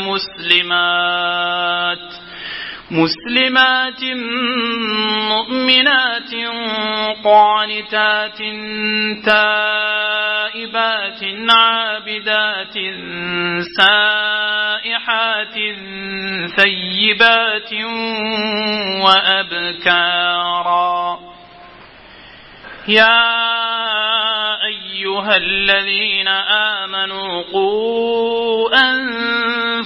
مسلمات مسلمات مؤمنات قانتات تائبات عابدات سائحات ثيبات وأبكارا يا أيها الذين آمنوا قوا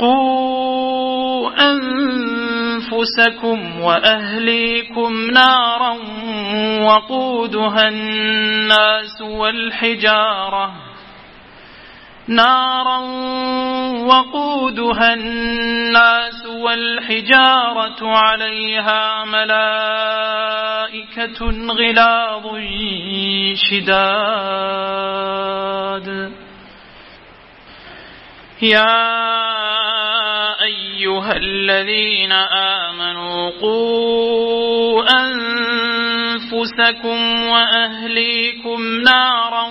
قوا أنفسكم وأهليكم نارا وقودها الناس والحجارة نارا وقودها الناس والحجارة عليها ملائكة غلاظ شداد. يا أيها الذين آمنوا قوا أنفسكم وأهليكم نارا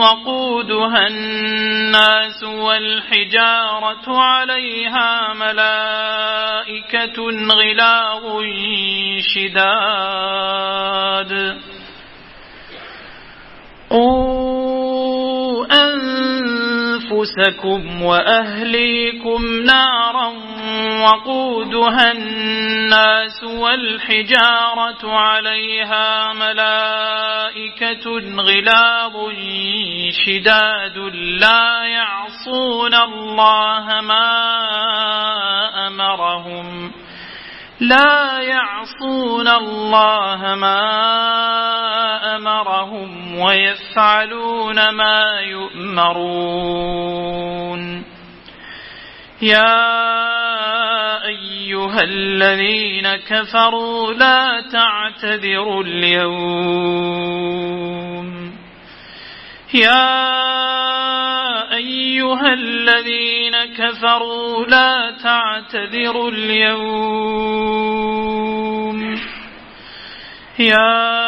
وقودها الناس والحجارة عليها ملائكة غلاظ شداد. أنفسكم وأهليكم نارا وقودها الناس والحجارة عليها ملائكة غلاظ شداد لا يعصون الله ما أمرهم لا يعصون الله ما أمرهم ويفعلون ما يؤمرون. يا أيها الذين كفروا لا تعتذروا اليوم. يا أيها الذين كفروا لا تعتذروا اليوم. يا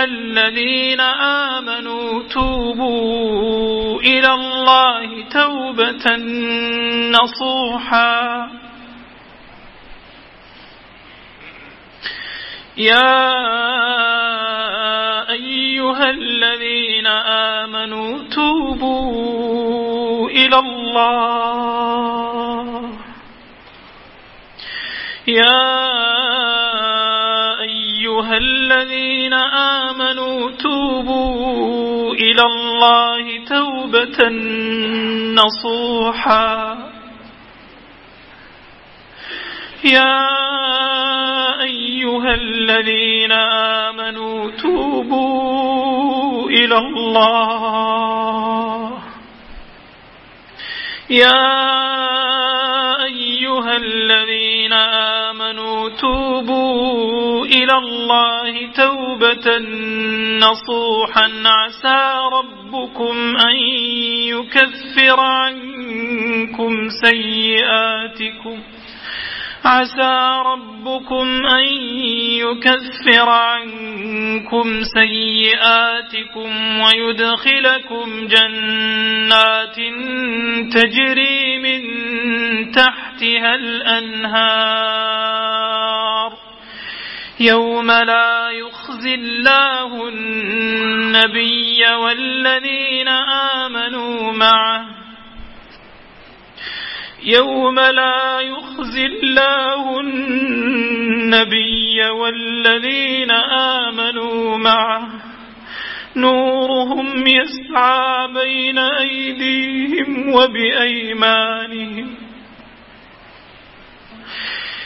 أيها الذين آمنوا توبوا إلى الله توبة نصوحا. يا أيها الذين آمنوا توبوا إلى الله. يا أيها الذين آمنوا توبوا إلى الله توبة نصوحا. يا أيها الذين آمنوا توبوا إلى الله. يا أيها الذين آمنوا توبوا إلى الله توبة نصوحا. عسى ربكم أن يكفر عنكم سيئاتكم. عسى ربكم أن يكفر عنكم سيئاتكم ويدخلكم جنات تجري من تحتها الأنهار. يوم لا يخزي الله النبي والذين آمنوا معه. يوم لا يخزي الله النبي والذين آمنوا معه. نورهم يسعى بين أيديهم وبأيمانهم.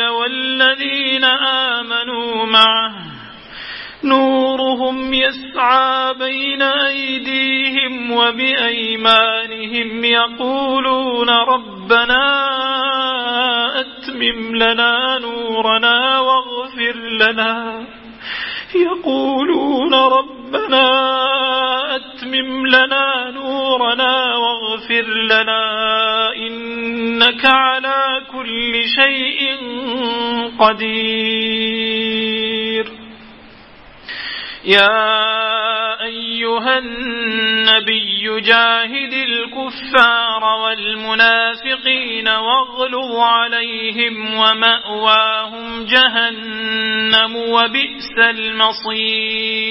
والذين آمنوا معه. نورهم يسعى بين أيديهم وبأيمانهم يقولون ربنا أتمم لنا نورنا واغفر لنا. يقولون ربنا أتمم لنا نورنا واغفر لنا إنك على كل شيء قدير. يا أيها النبي جاهد الكفار والمنافقين واغلظ عليهم ومأواهم جهنم وبئس المصير.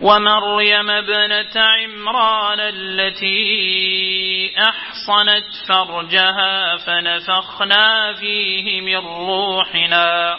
ومريم ابنة عمران التي أحصنت فرجها فنفخنا فيه من روحنا.